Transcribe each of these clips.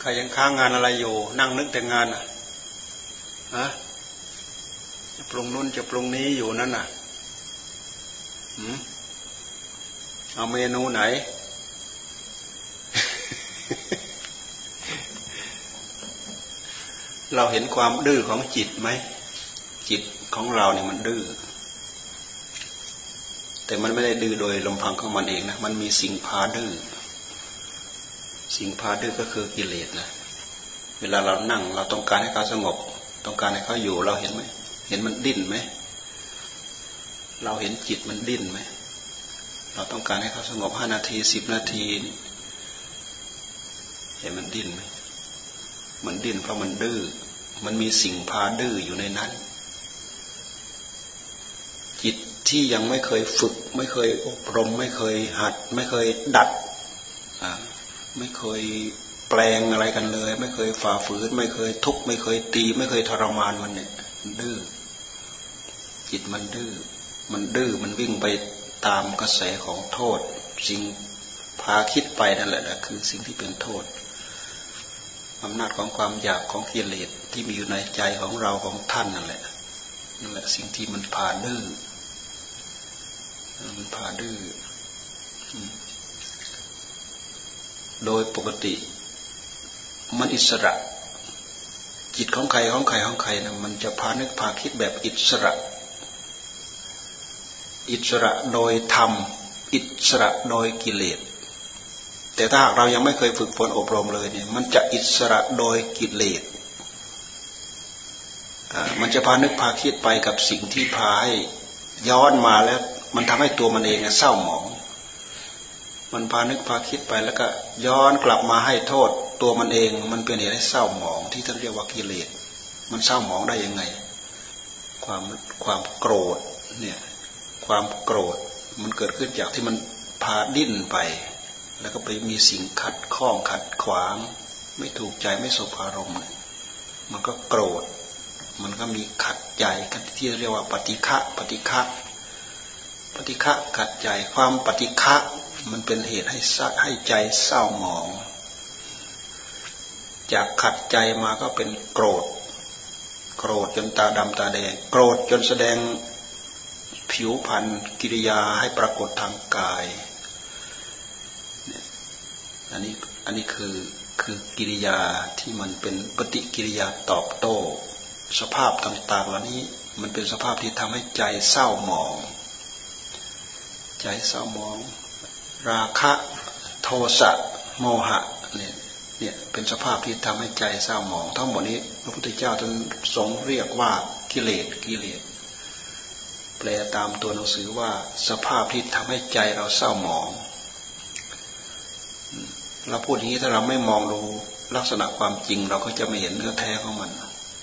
ใครยังค้างงานอะไรอยู่ นั่งนึกแต่งานอะฮะจะปรุงนู้นจะปรุงนี้อยู่นั่นน่ะหืมเอาเมนูไหน เราเห็นความดื้อของจิตไหม จิตของเราเนี่ยมันดื้อแต่มันไม่ได้ดื้อโดยลำพังของมันเองนะ มันมีสิ่งพาดื้อ สิ่งพาดื้อก็คือกิเลสนะ เวลาเรานั่งเราต้องการให้เขาสงบ ต้องการให้เขาอยู่เราเห็นไหม เห็นมันดิ้นไหม เราเห็นจิตมันดิ้นไหม เราต้องการให้เขาสงบห้านาทีสิบนาทีเห็นมันดิ้นไหมมันดิ้นเพราะมันดื้อ มันมีสิ่งพาดื้ออยู่ในนั้น จิตที่ยังไม่เคยฝึก ไม่เคยอบรม ไม่เคยหัด ไม่เคยดัด ไม่เคยแปลงอะไรกันเลย ไม่เคยฝ่าฝืน ไม่เคยทุบไม่เคยตี ไม่เคยทรมานมันเนี่ยดื้อจิตมันดื้อมันดื้อมันวิ่งไปตามกระแสของโทษ สิ่งพาคิดไปนั่นแหละนะคือสิ่งที่เป็นโทษอำนาจของความอยากของกิเลสที่มีอยู่ในใจของเราของท่านนั่นแหละนั่นแหละสิ่งที่มันพาดื้อมันพาดื้อ โดยปกติ มันอิสระ จิตของใครของใครของใครนะมันจะพานึกพาคิดแบบอิสระ อิสระโดยธรรม อิสระโดยกิเลส แต่ถ้าหากเรายังไม่เคยฝึกฝนอบรมเลยเนี่ยมันจะอิสระโดยกิเลสมันจะพานึกพาคิดไปกับสิ่งที่พาให้ย้อนมาแล้ว มันทำให้ตัวมันเองเศร้าหมอง มันพานึกพาคิดไปแล้วก็ย้อนกลับมาให้โทษตัวมันเอง มันเป็นเหตุให้เศร้าหมองที่ท่านเรียกว่ากิเลส มันเศร้าหมองได้ยังไง ความความโกรธเนี่ยความโกรธมันเกิดขึ้นจากที่มันพาดิ้นไป แล้วก็ไปมีสิ่งขัดข้องขัดขวาง ไม่ถูกใจไม่สบอารมณ์มันก็โกรธ มันก็มีขัดใจกันที่เรียกว่าปฏิฆะปฏิฆะปฏิฆะขัดใจความปฏิฆะ มันเป็นเหตุให้ให้ใจเศร้าหมอง จากขัดใจมาก็เป็นโกรธ โกรธจนตาดำตาแดง โกรธจนแสดงผิวพรรณกิริยาให้ปรากฏทางกาย อันนี้อันนี้คือคือกิริยาที่มันเป็นปฏิกิริยาตอบโต้ สภาพต่างๆเหล่านี้มันเป็นสภาพที่ทำให้ใจเศร้าหมอง ใจเศร้าหมอง ราคะโทสะโมหะเนี่ยเนี่ยเป็นสภาพที่ทำให้ใจเศร้าหมอง ทั้งหมดนี้พระพุทธเจ้าท่านทรงเรียกว่ากิเลสกิเลสแปลตามตัวหนังสือว่าสภาพที่ทำให้ใจเราเศร้าหมองเราพูดอย่างนี้ถ้าเราไม่มองดูลักษณะความจริง เราก็จะไม่เห็นเนื้อแท้ของมัน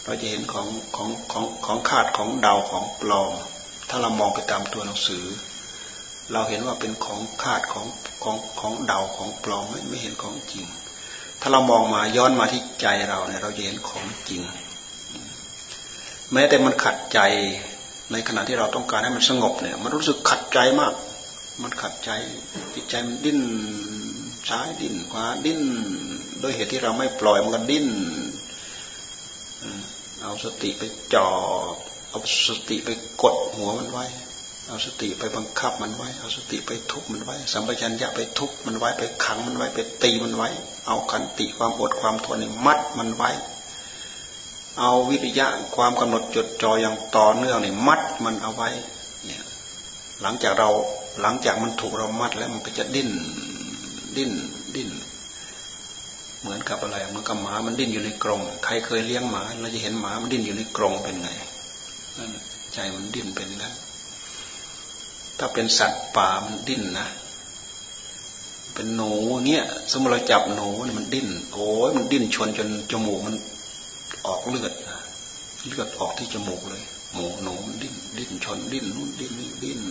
เราจะเห็นของของของของขาดของเดาของปลอม ถ้าเรามองไปตามตัวหนังสือ เราเห็นว่าเป็นของขาดของของของเดาของปลอมไม่ไม่เห็นของจริง ถ้าเรามองมาย้อนมาที่ใจเราเนี่ยเราจะเห็นของจริง แม้แต่มันขัดใจในขณะที่เราต้องการให้มันสงบเนี่ย มันรู้สึกขัดใจมาก มันขัดใจจิตใจมันดิ้นซ้ายดิ้นขวาดิ้นโดยเหตุที่เราไม่ปล่อยมันก็ดิ้นเอาสติไปจ่อเอาสติไปกดหัวมันไว้ เอาสติไปบังคับมันไว้ เอาสติไปทุบมันไว้ สัมปชัญญะไปทุบมันไว้ ไปขังมันไว้ ไปตีมันไว้ เอาขันติความอดความทนมัดมันไว้ เอาวิริยะความกำหนดจดจ่ออย่างต่อเนื่องนี่มัดมันเอาไว้ เนี่ย หลังจากเรา หลังจากมันถูกเรามัดแล้วมันก็จะดิ้น ดิ้น ดิ้น เหมือนกับอะไร เหมือนกับหมามันดิ้นอยู่ในกรง ใครเคยเลี้ยงหมา เราจะเห็นหมามันดิ้นอยู่ในกรงเป็นไง ใจมันดิ้นเป็นนั้น ถ้าเป็นสัตว์ป่ามันดิ้นนะ เป็นหนูเงี้ย สมมติเราจับหนูนี่มันดิ้น โอ้ยมันดิ้นชนจนจมูกมันออกเลือดเลือดออกที่จมูกเลย หมูหนูดิ้นดิ้นชนดิ้นนู่นดิ้นนี่ดิ้น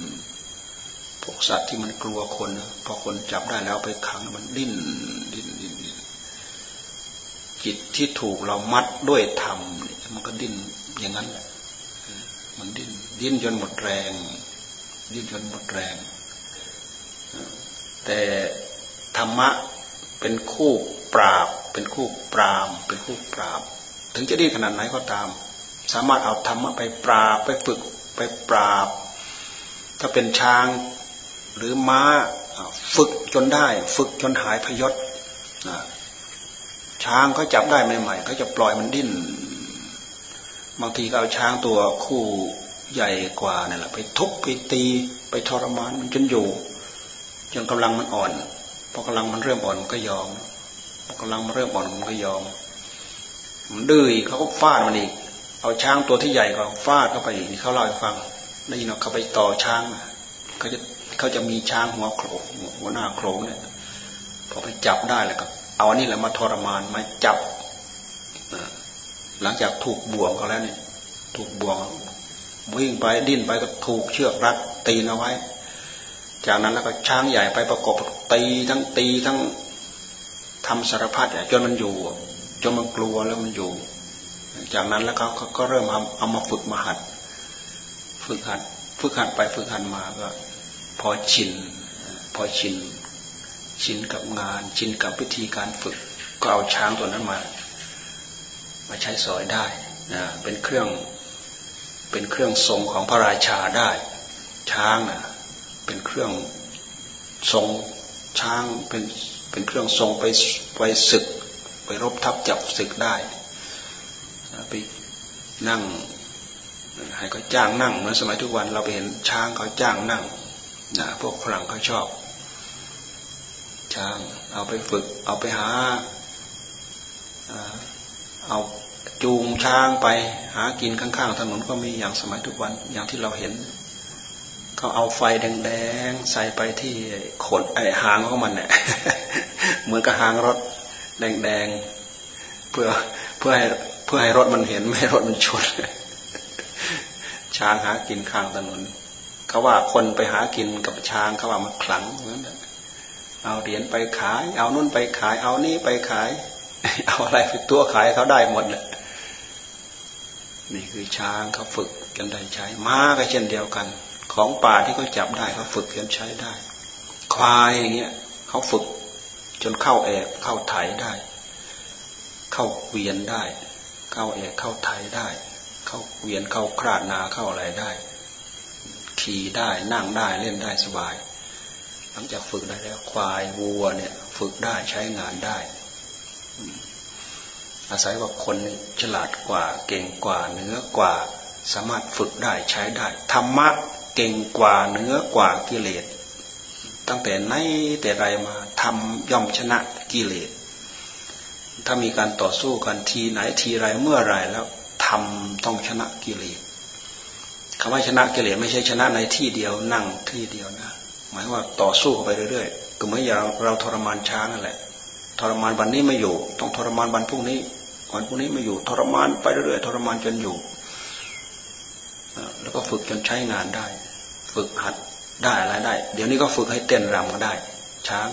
พวกสัตว์ที่มันกลัวคนพอคนจับได้แล้วไปขังมันดิ้นดิ้นดิ้นดิ้นจิตที่ถูกเรามัดด้วยธรรมมันก็ดิ้นอย่างนั้นแหละมันดิ้นดิ้นจนหมดแรง ดิ้นจนหมดแรง แต่ธรรมะเป็นคู่ปราบ เป็นคู่ปราม เป็นคู่ปราบ ถึงจะดีขนาดไหนก็ตาม สามารถเอาธรรมะไปปราบไปฝึกไปปราบ ถ้าเป็นช้างหรือม้าฝึกจนได้ ฝึกจนหายพยศช้างเขาจับได้ใหม่ๆเขาจะปล่อยมันดิ้น บางทีก็เอาช้างตัวคู่ ใหญ่กว่านี่แหละไปทุบไปตี ไปทรมานมันจนอยู่จนกำลังมันอ่อนพอกำลังมันเริ่มอ่อนมันก็ยอมพอกำลังมันเริ่มอ่อนมันก็ยอมมันดื้อเขาก็ฟาดมันอีก เอาช้างตัวที่ใหญ่กว่าฟาดเข้าไปอีกนี่เขาเล่าให้ฟังได้ยินเขาไปต่อช้างเขาจะเขาจะมีช้างหัวโขลงหัวหน้าโขลงเนี่ยพอไปจับได้แล้วก็เอาอันนี้แหละมาทรมานมาจับหลังจากถูกบ่วงเขาแล้วเนี่ย ถูกบ่วง วิ่งไปดิ้นไปก็ถูกเชือกรัดตีนเอาไว้ จากนั้นแล้วก็ช้างใหญ่ไปประกบตีทั้งตีทั้งทำสารพัดจนมันอยู่ จนมันกลัวแล้วมันอยู่ จากนั้นแล้วเขาก็เริ่มเอาเอามาฝึกมาหัด ฝึกหัดฝึกหัดไปฝึกหัดมาก็ พอชิน พอชิน ชินกับงาน ชินกับวิธีการฝึก ก็เอาช้างตัวนั้นมา มาใช้สอยได้นะเป็นเครื่อง เป็นเครื่องทรงของพระราชาได้ ช้างนะเป็นเครื่องทรงช้างเป็นเป็นเครื่องทรงไปไปศึก ไปรบทับจับศึกได้ไปนั่งให้เขาจ้างนั่งเหมือนสมัยทุกวันเราไปเห็นช้างเขาจ้างนั่งนะพวกฝรั่งเขาชอบ ช้างเอาไปฝึกเอาไปหาเอา จูงช้างไปหากินข้างๆถนนก็มีอย่างสมัยทุกวันอย่างที่เราเห็นเขาเอาไฟแดงๆใส่ไปที่ขนไอหางของมันเนี่ยเหมือนกับหางรถแดงๆเพื่อเพื่อให้เพื่อให้รถมันเห็นไม่ให้รถมันชนช้างหากินข้างถนนเขาว่าคนไปหากินกับช้างเขาว่ามันขลังเหมือนเอาเหรียญไปขาย เอานุ่นไปขาย เอานี่ไปขาย เอาอะไรไปตัวขายเขาได้หมดเลยนี่คือช้างเขาฝึกกันได้ใช้ ม้าก็เช่นเดียวกัน ของป่าที่เขาจับได้เขาฝึกกันใช้ได้ ควายอย่างเงี้ยเขาฝึกจนเข้าแอบเข้าไถได้ เข้าเวียนได้ เข้าแอบเข้าไถได้ เข้าเวียนเข้าคราดนาเข้าอะไรได้ ขี่ได้นั่งได้เล่นได้สบาย หลังจากฝึกได้แล้วควายวัวเนี่ย ฝึกได้ใช้งานได้ อาศัยว่าคนฉลาดกว่า เก่งกว่าเนื้อกว่า สามารถฝึกได้ใช้ได้ ธรรมะเก่งกว่าเนื้อกว่ากิเลส ตั้งแต่ไหนแต่ไรมาทำย่อมชนะกิเลส ถ้ามีการต่อสู้กันทีไหนทีไรเมื่อไรแล้วทำต้องชนะกิเลสคำว่าชนะกิเลสไม่ใช่ชนะในที่เดียวนั่งที่เดียวนะ หมายว่าต่อสู้ไปเรื่อยๆก็เหมือนอย่างเราทรมานช้างนั่นแหละทรมานวันนี้ไม่อยู่ ต้องทรมานวันพรุ่งนี้ วันพรุ่งนี้ไม่อยู่ทรมานไปเรื่อยๆทรมานจนอยู่ แล้วก็ฝึกจนใช้งานได้ ฝึกหัดได้อะไรได้ เดี๋ยวนี้ก็ฝึกให้เต้นรำก็ได้ ช้าง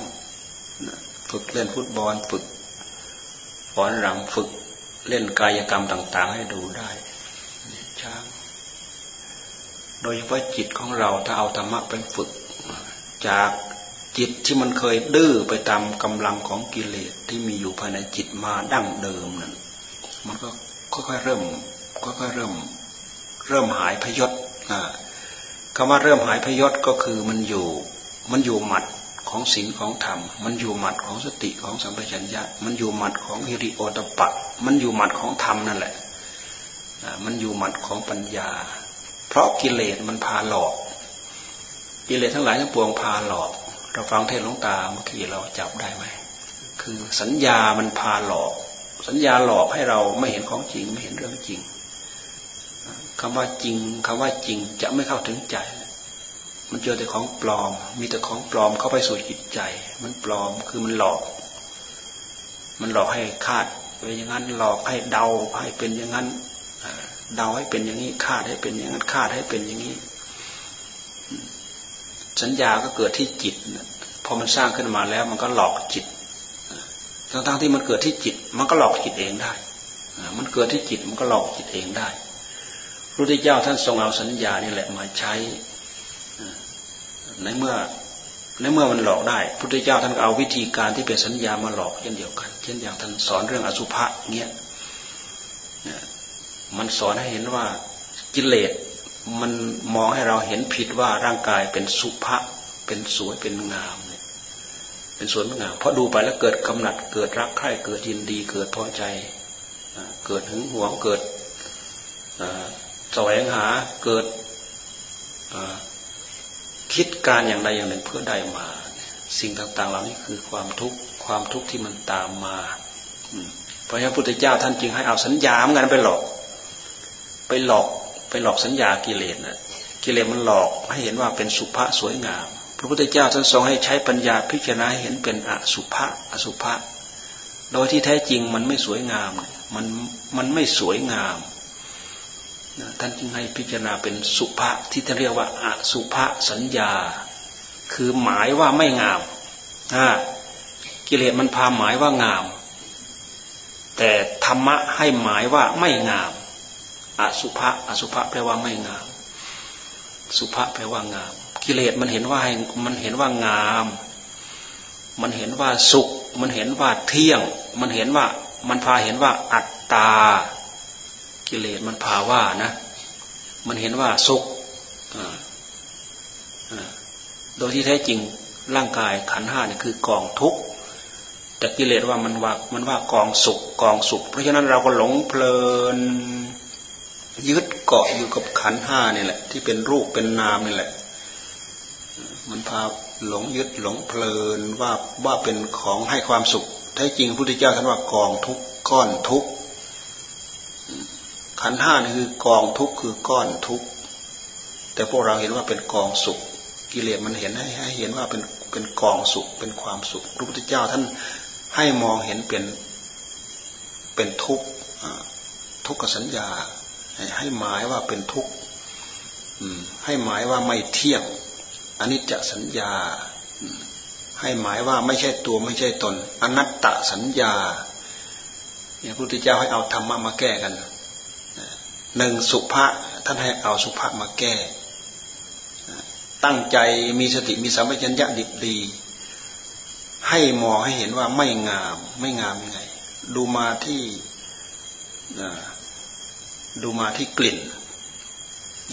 ฝึกเล่นฟุตบอลฝึกฟ้อนรำฝึกเล่นกายกรรมต่าง ๆ ให้ดูได้ช้าง โดยเฉพาะจิตของเราถ้าเอาธรรมะไปฝึก จากจิตที่มันเคยดื้อไปตามกำลังของกิเลสที่มีอยู่ภายในจิตมาดั้งเดิมนั่น มันก็ค่อยๆเริ่มค่อยๆเริ่ม เริ่มหายพยศคำว่าเริ่มหายพยศก็คือมันอยู่มันอยู่หมัดของศีลของธรรม มันอยู่หมัดของสติของสัมปชัญญะ มันอยู่หมัดของฮิริโอตปะ มันอยู่หมัดของธรรมนั่นแหละมันอยู่หมัดของปัญญา เพราะกิเลสมันพาหลอก กิเลสทั้งหลายทั้งปวงพาหลอก เราฟังเทศหลวงตาเมื่อกี้เราจับได้ไหมคือสัญญามันพาหลอก สัญญาหลอกให้เราไม่เห็นของจริงไม่เห็นเรื่องจริงคำว่าจริงคำว่าจริงจะไม่เข้าถึงใจ มันเจอแต่ของปลอม มีแต่ของปลอมเข้าไปสู่จิตใจ มันปลอมคือมันหลอก มันหลอกให้คาดไปอย่างนั้นหลอกให้เดาให้เป็นอย่างนั้นเดาให้เป็นอย่างนี้คาดให้เป็นอย่างนั้นคาดให้เป็นอย่างนี้ สัญญาก็เกิดที่จิตพอมันสร้างขึ้นมาแล้วมันก็หลอกจิต ทั้งๆที่มันเกิดที่จิต มันก็หลอกจิตเองได้ มันเกิดที่จิตมันก็หลอกจิตเองได้พระพุทธเจ้าท่านทรงเอาสัญญานี่แหละมาใช้ในเมื่อในเมื่อมันหลอกได้พุทธเจ้าท่านก็เอาวิธีการที่เป็นสัญญามาหลอกเช่นเดียวกัน เช่นอย่างท่านสอนเรื่องอสุภะเงี้ยมันสอนให้เห็นว่ากิเลสมันมองให้เราเห็นผิดว่าร่างกายเป็นสุภะเป็นสวยเป็นงาม เป็นสวนงามเพราะดูไปแล้วเกิดกำหนัด เกิดรักใคร่เกิดยินดี เกิดพอใจ เกิดหึงหวงเกิดแสวงหาเกิดคิดการอย่างใดอย่างหนึ่งเพื่อได้มา สิ่งต่างๆ เหล่านี้คือความทุกข์ความทุกข์ที่มันตามมาเพราะฉะนั้นพุทธเจ้าท่านจึงให้เอาสัญญาเหมือนกันไปหลอก ไปหลอกไปหลอกสัญญากิเลสนะกิเลสมันหลอกให้เห็นว่าเป็นสุภาษสวยงาม พระพุทธเจ้าท่านทรงให้ใช้ปัญญาพิจารณาให้เห็นเป็นอสุภะอสุภะโดยที่แท้จริงมันไม่สวยงาม มันมันไม่สวยงามท่านจึงให้พิจารณาเป็นสุภะที่ท่านเรียกว่าอสุภะสัญญา คือหมายว่าไม่งามกิเลสมันพาหมายว่างาม แต่ธรรมะให้หมายว่าไม่งามอสุภะอสุภะแปลว่าไม่งาม สุภะแปลว่างาม กิเลสมันเห็นว่ามันเห็นว่างาม มันเห็นว่าสุข มันเห็นว่าเที่ยง มันเห็นว่ามันพาเห็นว่าอัตตา กิเลสมันพาว่านะ มันเห็นว่าสุขโดยที่แท้จริงร่างกายขันห้าเนี่ยคือกองทุกข์แต่กิเลสว่ามันว่ามันว่ากองสุขกองสุข เพราะฉะนั้นเราก็หลงเพลินยึดเกาะอยู่กับขันห้านี่แหละ ที่เป็นรูปเป็นนามนี่แหละ มันพาหลงยึดหลงเพลินว่าว่าเป็นของให้ความสุขแท้จริงพระพุทธเจ้าท่านว่ากองทุกก้อนทุกขันห้านี่คือกองทุกคือก้อนทุกแต่พวกเราเห็นว่าเป็นกองสุข กิเลสมันเห็นให้ให้เห็นว่าเป็นเป็นกองสุขเป็นความสุขพระพุทธเจ้าท่านให้มองเห็นเป็นเป็นทุกทุกขสัญญาให้หมายว่าเป็นทุกข์ให้หมายว่าไม่เที่ยง อนิจจสัญญา ให้หมายว่าไม่ใช่ตัวไม่ใช่ตน อนัตตสัญญาเนี่ยพระพุทธเจ้าให้เอาธรรมะมาแก้กันหนึ่งสุภาษท่านให้เอาสุภาษมาแก้ ตั้งใจมีสติมีสัมปชัญญะดิบดี ให้มองให้เห็นว่าไม่งาม ไม่งามยังไง ดูมาที่ดูมาที่กลิ่น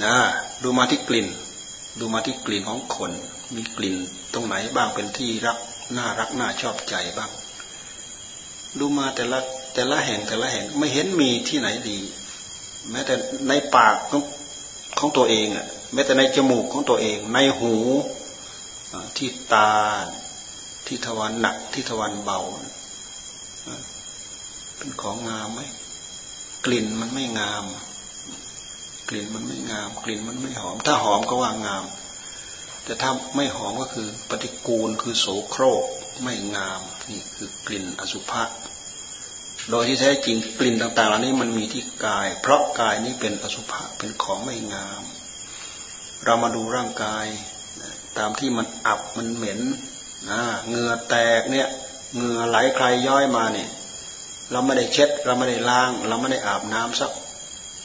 นะดูมาที่กลิ่น ดูมาที่กลิ่นของคนมีกลิ่นตรงไหนบ้างเป็นที่รักน่ารักน่าชอบใจบ้าง ดูมาแต่ละแต่ละแห่งแต่ละแห่งไม่เห็นมีที่ไหนดี แม้แต่ในปากของของตัวเองอะแม้แต่ในจมูกของตัวเอง ในหูที่ตาที่ทวารหนักที่ทวารเบาเป็นของงามไหมกลิ่นมันไม่งาม กลิ่นมันไม่งาม กลิ่นมันไม่หอม ถ้าหอมก็ว่างาม แต่ถ้าไม่หอมก็คือปฏิกูลคือโสโครกไม่งามนี่คือกลิ่นอสุภะโดยที่แท้จริงกลิ่นต่างๆเหล่านี้มันมีที่กาย เพราะกายนี้เป็นอสุภะเป็นของไม่งาม เรามาดูร่างกาย ตามที่มันอับมันเหม็นเหงื่อแตกเนี่ยเหงื่อไหลใครย้อยมาเนี่ยเราไม่ได้เช็ด เราไม่ได้ล้าง เราไม่ได้อาบน้ำสัก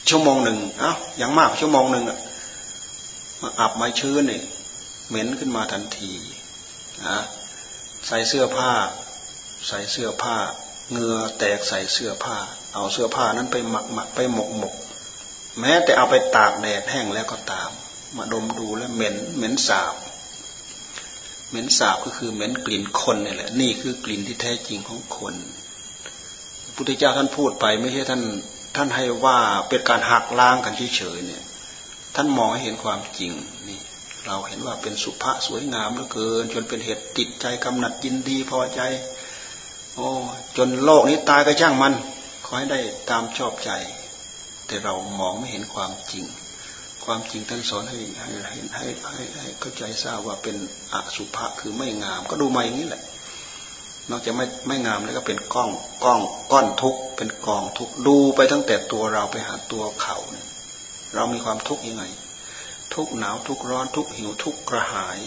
ชั่วโมงหนึ่งเอ้าอย่างมากชั่วโมงหนึ่งอะมาอาบไม้ชื้นเนี่ยเหม็นขึ้นมาทันทีนะใส่เสื้อผ้า ใส่เสื้อผ้าเงือแตกใส่เสื้อผ้า เอาเสื้อผ้านั้นไปหมักหมักไปหมกหมก แม้แต่เอาไปตากแดดแห้งแล้วก็ตาม มาดมดูแล้วเหม็นเหม็นสาบ เหม็นสาบก็คือเหม็นกลิ่นคนนี่แหละ นี่คือกลิ่นที่แท้จริงของคนพุทธเจ้าท่านพูดไปไม่ใช่ท่าน ท่านให้ว่าเป็นการหักล้างกันเฉยๆเนี่ย ท่านมองให้เห็นความจริงนี่ เราเห็นว่าเป็นสุภาพสวยงามเหลือเกิน จนเป็นเหตุติดใจกำหนัดยินดีพอใจ โอ้จนโลกนี้ตายก็ช่างมัน ขอให้ได้ตามชอบใจ แต่เรามองไม่เห็นความจริง ความจริงท่านสอนให้ให้ให้ให้ให้เข้าใจทราบว่าเป็นอสุภะคือไม่งาม ก็ดูมาอย่างนี้แหละ นอกจากไม่ไม่งามแล้วก็เป็นก้องก้องก้อนทุกเป็นกองทุกดูไปตั้งแต่ตัวเราไปหาตัวเขาเนี่ยเรามีความทุกข์ยังไง ทุกหนาวทุกร้อนทุกหิวทุกกระหาย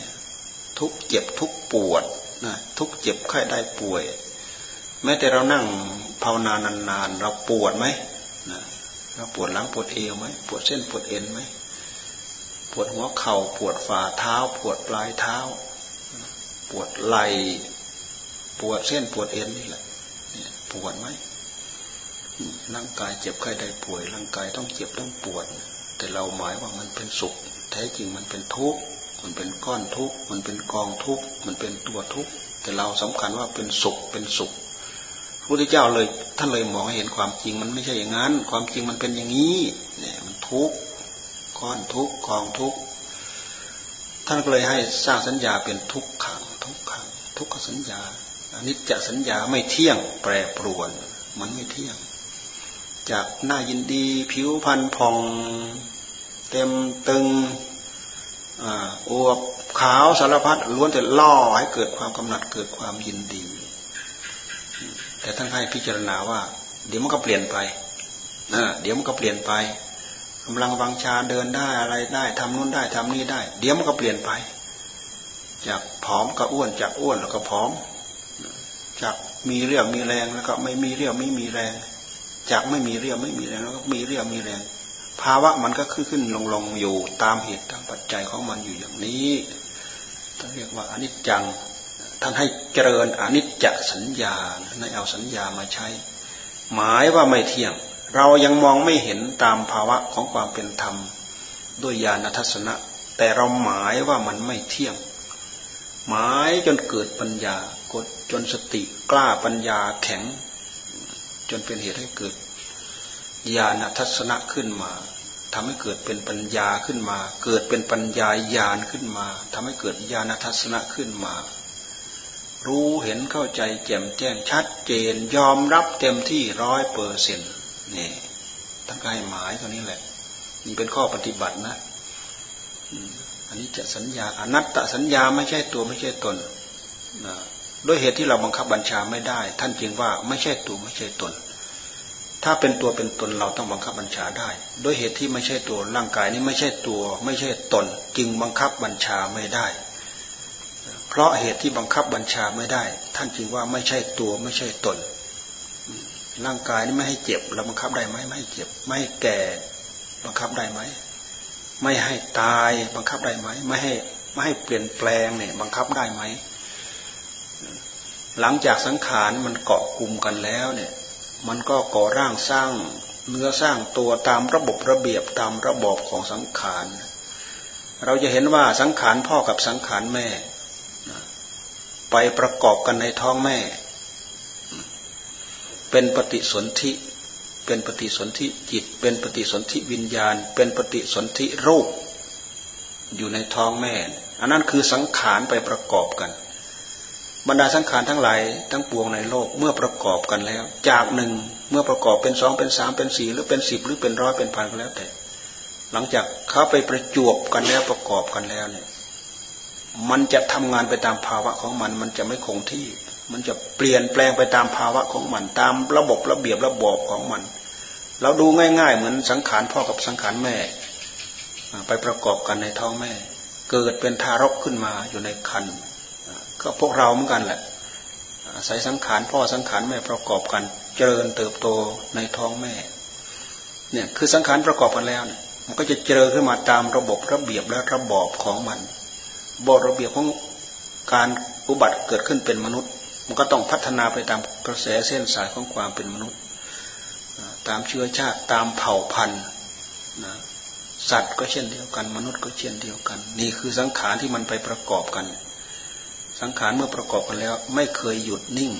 ทุกเจ็บทุกปวดนะทุกเจ็บไข้ได้ป่วย แม้แต่เรานั่งภาวนานานๆเราปวดไหมนะเราปวดหลังปวดเอวไหมปวดเส้นปวดเอ็นไหมปวดหัวเข่าปวดฝ่าเท้า ปวดปลายเท้า ปวดไหล่ ปวดเส้นปวดเอ็นนี่แหละปวดไหมร่างกายเจ็บไข้ได้ป่วยร่างกายต้องเจ็บต้องปวด แต่เราหมายว่ามันเป็นสุข แท้จริงมันเป็นทุกข์มันเป็นก้อนทุกข์มันเป็นกองทุกข์มันเป็นตัวทุกข์แต่เราสำคัญว่าเป็นสุขเป็นสุขพระพุทธเจ้าเลยท่านเลยมองเห็นความจริงมันไม่ใช่อย่างนั้น ความจริงมันเป็นอย่างนี้เนี่ยมันทุกข์ก้อนทุกข์กองทุกข์ท่านก็เลยให้สร้างสัญญาเป็นทุกขังทุกขังทุกขสัญญา อนิจจสัญญาไม่เที่ยงแปรปรวน มันไม่เที่ยง จากหน้ายินดีผิวพรรณผ่องเต็มตึงอวบขาวสารพัดล้วนแต่ล่อให้เกิดความกำหนัดเกิดความยินดี แต่ท่านให้พิจารณาว่า เดี๋ยวมันก็เปลี่ยนไปนะเดี๋ยวมันก็เปลี่ยนไปกำลังวังชาเดินได้อะไรได้ทำนู้นได้ทำนี้ได้ เดี๋ยวมันก็เปลี่ยนไป จากผอมก็อ้วนจากอ้วนแล้วก็ผอม จากมีเรี่ยวมีแรงแล้วก็ไม่มีเรี่ยวไม่มีแรง จากไม่มีเรี่ยวไม่มีแรงแล้วก็มีเรี่ยวมีแรง ภาวะมันก็ขึ้นขึ้นลงลงอยู่ตามเหตุตามปัจจัยของมันอยู่อย่างนี้ท่านเรียกว่าอนิจจังท่านให้เจริญอนิจจสัญญาให้เอาสัญญามาใช้ หมายว่าไม่เที่ยง เรายังมองไม่เห็นตามภาวะของความเป็นธรรม ด้วยญาณทัศนะ แต่เราหมายว่ามันไม่เที่ยง หมายจนเกิดปัญญา กดจนสติกล้าปัญญาแข็ง จนเป็นเหตุให้เกิดญาณทัศนะขึ้นมาทำให้เกิดเป็นปัญญาขึ้นมา เกิดเป็นปัญญาญาณขึ้นมาทำให้เกิดญาณทัศนะขึ้นมา รู้เห็นเข้าใจแจ่มแจ้งชัดเจนยอมรับเต็มที่ร้อยเปอร์เซ็นต์นี่ทั้งกายหมายตัวนี้แหละนี่เป็นข้อปฏิบัตินะอันนี้จะสัญญาอนัตตสัญญาไม่ใช่ตัวไม่ใช่ตนนะ ด้วยเหตุที่เราบังคับบัญชาไม่ได้ ท่านจึงว่าไม่ใช่ตัวไม่ใช่ตน ถ้าเป็นตัวเป็นตนเราต้องบังคับบัญชาได้ ด้วยเหตุที่ไม่ใช่ตัวร่างกายนี้ไม่ใช่ตัว ไม่ใช่ตน จึงบังคับบัญชาไม่ได้ เพราะเหตุที่บังคับบัญชาไม่ได้ ท่านจึงว่าไม่ใช่ตัวไม่ใช่ตน ร่างกายนี้ไม่ให้เจ็บเราบังคับได้ไหมไม่ให้เจ็บ ไม่ให้แก่บังคับได้ไหมไม่ให้ตายบังคับได้ไหมไม่ให้ไม่ให้เปลี่ยนแปลงเนี่ยบังคับได้ไหม หลังจากสังขารมันเกาะกลุ่มกันแล้วเนี่ย มันก็ก่อร่างสร้างเนื้อสร้างตัวตามระบบระเบียบตามระบบของสังขาร เราจะเห็นว่าสังขารพ่อกับสังขารแม่ ไปประกอบกันในท้องแม่ เป็นปฏิสนธิ เป็นปฏิสนธิจิต เป็นปฏิสนธิวิญญาณ เป็นปฏิสนธิรูป อยู่ในท้องแม่ อันนั้นคือสังขารไปประกอบกัน บรรดาสังขารทั้งหลายทั้งปวงในโลกเมื่อประกอบกันแล้ว จากหนึ่งเมื่อประกอบเป็นสองเป็นสามเป็นสี่หรือเป็นสิบหรือเป็นร้อยเป็นพันก็แล้วแต่ หลังจากเขาไปประจวบกันแล้วประกอบกันแล้วเนี่ย มันจะทำงานไปตามภาวะของมัน มันจะไม่คงที่ มันจะเปลี่ยนแปลงไปตามภาวะของมัน ตามระบบระเบียบระบอบของมัน เราดูง่าย ๆ เหมือนสังขารพ่อกับสังขารแม่ ไปประกอบกันในท้องแม่ เกิดเป็นทารกขึ้นมาอยู่ในคัน ก็พวกเราเหมือนกันแหละอาศัยสังขารพ่อสังขารแม่ประกอบกัน เจริญเติบโตในท้องแม่เนี่ยคือสังขารประกอบกันแล้วเนี่ยมันก็จะเจริญขึ้นมาตามระบบระเบียบและระบอบของมันบทระเบียบของการอุบัติเกิดขึ้นเป็นมนุษย์ มันก็ต้องพัฒนาไปตามกระแสเส้นสายของความเป็นมนุษย์ ตามเชื้อชาติตามเผ่าพันธุ์สัตว์ก็เช่นเดียวกัน มนุษย์ก็เช่นเดียวกัน นี่คือสังขารที่มันไปประกอบกัน สังขารเมื่อประกอบกันแล้ว ไม่เคยหยุดนิ่ง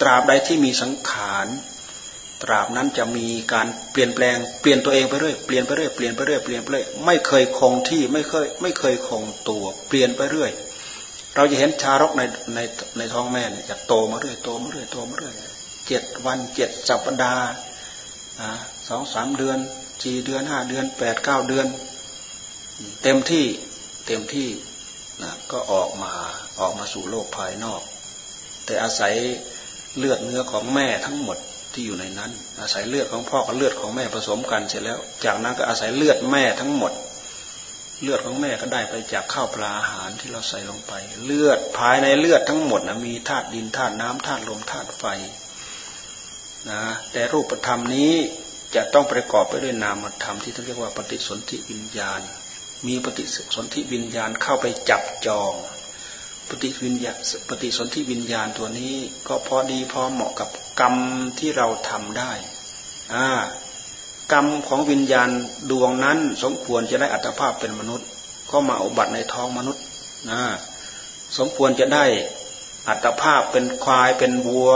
ตราบใดที่มีสังขาร ตราบนั้นจะมีการเปลี่ยนแปลง เปลี่ยนตัวเองไปเรื่อย เปลี่ยนไปเรื่อย เปลี่ยนไปเรื่อย เปลี่ยนไปเรื่อย ไม่เคยคงที่ ไม่เคย ไม่เคยคงตัว เปลี่ยนไปเรื่อย เราจะเห็นชารกในในในท้องแม่เนี่ยจะโตมาเรื่อย โตมาเรื่อย โตมาเรื่อยเจ็ดวันเจ็ดสัปดาห์สองสามเดือนสี่เดือนห้าเดือนแปดเก้าเดือน เต็มที่ เต็มที่ นะก็ออกมาออกมาสู่โลกภายนอก แต่อาศัยเลือดเนื้อของแม่ทั้งหมดที่อยู่ในนั้น อาศัยเลือดของพ่อกับเลือดของแม่ผสมกันเสร็จแล้ว จากนั้นก็อาศัยเลือดแม่ทั้งหมด เลือดของแม่ก็ได้ไปจากข้าวปลาอาหารที่เราใส่ลงไป เลือดภายในเลือดทั้งหมดนะมีธาตุดินธาตุน้ำธาตุลมธาตุไฟนะแต่รูปธรรมนี้จะต้องประกอบไปด้วยนามธรรมที่เรียกว่าปฏิสนธิวิญญาณ มีปฏิสนธิวิญญาณเข้าไปจับจอง ปฏิวิญญาปฏิสนธิวิญญาณตัวนี้ ก็พอดีพอเหมาะกับกรรมที่เราทำได้อ่ากรรมของวิญญาณดวงนั้นสมควรจะได้อัตภาพเป็นมนุษย์ ก็มาอุบัติในท้องมนุษย์นะสมควรจะได้อัตภาพเป็นควายเป็นวัว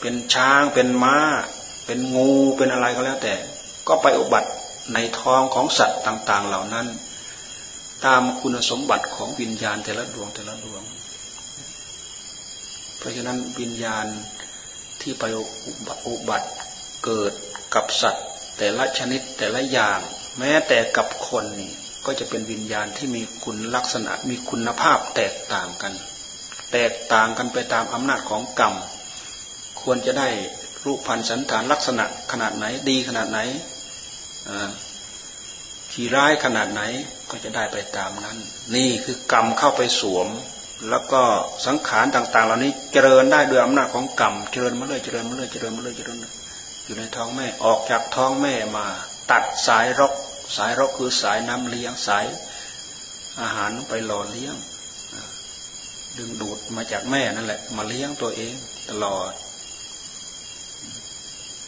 เป็นช้าง เป็นม้า เป็นงูเป็นอะไรก็แล้วแต่ ก็ไปอุบัติในท้องของสัตว์ต่าง ๆ เหล่านั้น ตามคุณสมบัติของวิญญาณแต่ละดวงแต่ละดวง เพราะฉะนั้นวิญญาณที่ไปอุบัติเกิดกับสัตว์ แต่ละชนิดแต่ละอย่าง แม้แต่กับคนนี่ก็จะเป็นวิญญาณที่มีคุณลักษณะมีคุณภาพแตกต่างกัน แตกต่างกันไปตามอำนาจของกรรม ควรจะได้รูปพันธ์สันฐานลักษณะขนาดไหนดีขนาดไหน ขี่ร้ายขนาดไหนก็จะได้ไปตามนั้น นี่คือกรรมเข้าไปสวม แล้วก็สังขารต่าง ๆ เหล่านี้เจริญได้ด้วยอำนาจของกรรมเจริญมาเลยเจริญมาเลยเจริญมาเลยเจริญอยู่ในท้องแม่ออกจากท้องแม่มา ตัดสายรกสายรกคือสายน้ำเลี้ยงสายอาหารไปหล่อเลี้ยง ดึงดูดมาจากแม่นั่นแหละ มาเลี้ยงตัวเองตลอด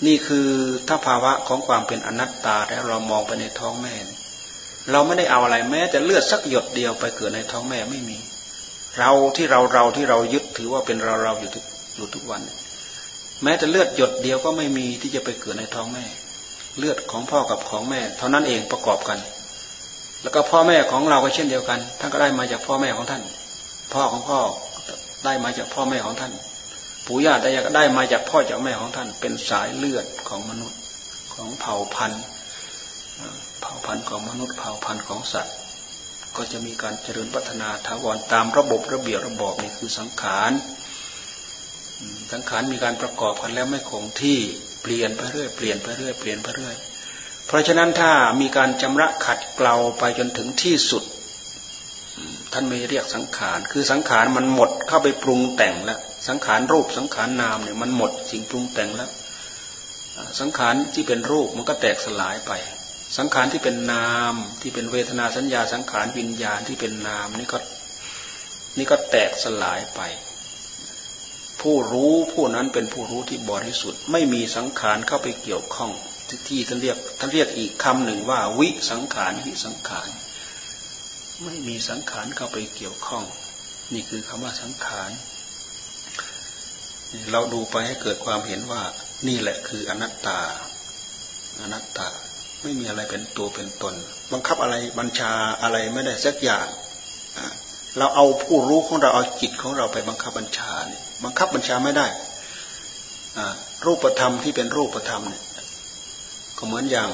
นี่คือถ้าภาวะของความเป็นอนัตตาแล้วเรามองไปในท้องแม่ เราไม่ได้เอาอะไรแม้ แต่เลือดสักหยดเดียวไปเกิดในท้องแม่ไม่มี เราที่เราเราที่เรายึดถือว่าเป็นเราเราอยู่ทุกอยู่ทุกวัน แม้แต่เลือดหยดเดียวก็ไม่มีที่จะไปเกิดในท้องแม่ เลือดของพ่อกับของแม่ เท่านั้นเองประกอบกัน แล้วก็พ่อแม่ของเราก็เช่นเดียวกัน ท่านก็ได้มาจากพ่อแม่ของท่าน พ่อของพ่อได้มาจากพ่อแม่ของท่านปู่ย่าตายายก็ได้มาจากพ่อจากแม่ของท่าน เป็นสายเลือดของมนุษย์ของเผ่าพันธุ์ เผ่าพันธุ์ของมนุษย์เผ่าพันธุ์ของสัตว์ ก็จะมีการเจริญพัฒนาถาวรตามระบบระเบียบระบอบนี่คือสังขารสังขารมีการประกอบกันแล้วไม่คงที่เปลี่ยนไปเรื่อยเปลี่ยนไปเรื่อยเปลี่ยนไปเรื่อยเพราะฉะนั้นถ้ามีการจำระขัดเกลาไปจนถึงที่สุด ท่านไม่เรียกสังขาร คือสังขารมันหมดเข้าไปปรุงแต่งแล้ว สังขารรูปสังขารนามเนี่ยมันหมดสิ่งปรุงแต่งแล้ว สังขารที่เป็นรูปมันก็แตกสลายไป สังขารที่เป็นนาม ที่เป็นเวทนาสัญญาสังขารวิญญาณที่เป็นนามนี่ก็นี่ก็แตกสลายไป ผู้รู้ผู้นั้นเป็นผู้รู้ที่บริสุทธิ์ ไม่มีสังขารเข้าไปเกี่ยวข้องที่ท่านเรียกท่านเรียกอีกคำหนึ่งว่า วิสังขารวิสังขารไม่มีสังขารเข้าไปเกี่ยวข้อง นี่คือคำว่าสังขารเราดูไปให้เกิดความเห็นว่านี่แหละคืออนัตตา อนัตตา ไม่มีอะไรเป็นตัวเป็นตน บังคับอะไรบัญชาอะไรไม่ได้สักอย่างเราเอาผู้รู้ของเราเอาจิตของเราไปบังคับบัญชาเนี่ยบังคับบัญชาไม่ได้รูปธรรมที่เป็นรูปธรรมเนี่ยก็เหมือนอย่าง